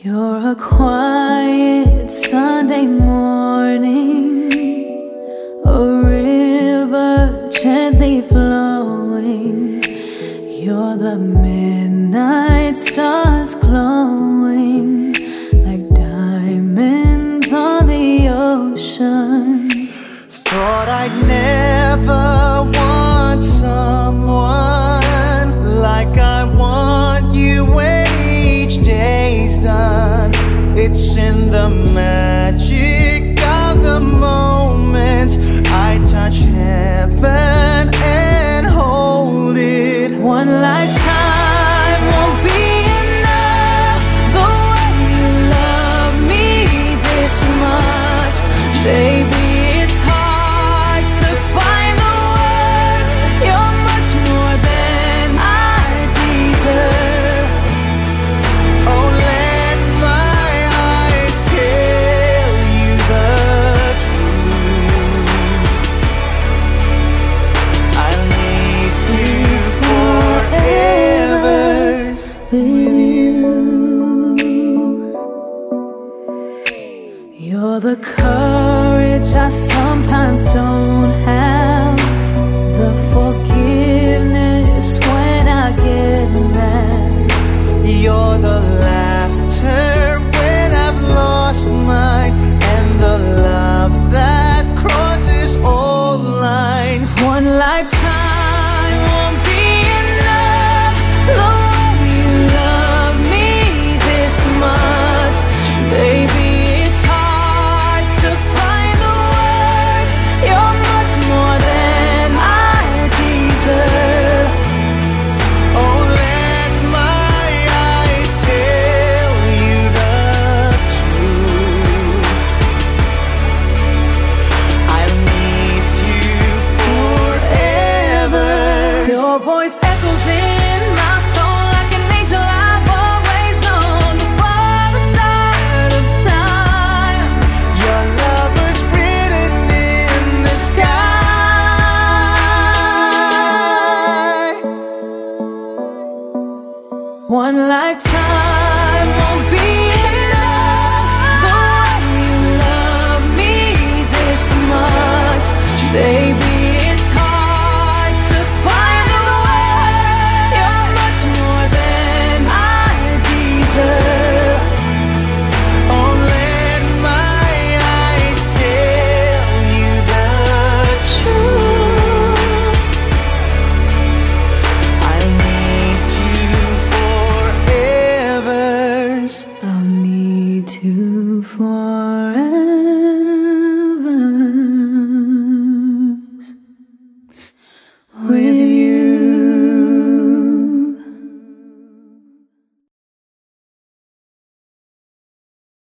You're a quiet Sunday morning, a river gently flowing. You're the midnight stars glowing. with you. You're the courage I sometimes don't have. voice echoes in my soul like an angel I've always known before the start of time. Your love was written in the sky. One lifetime won't be enough. The you love me this much, baby.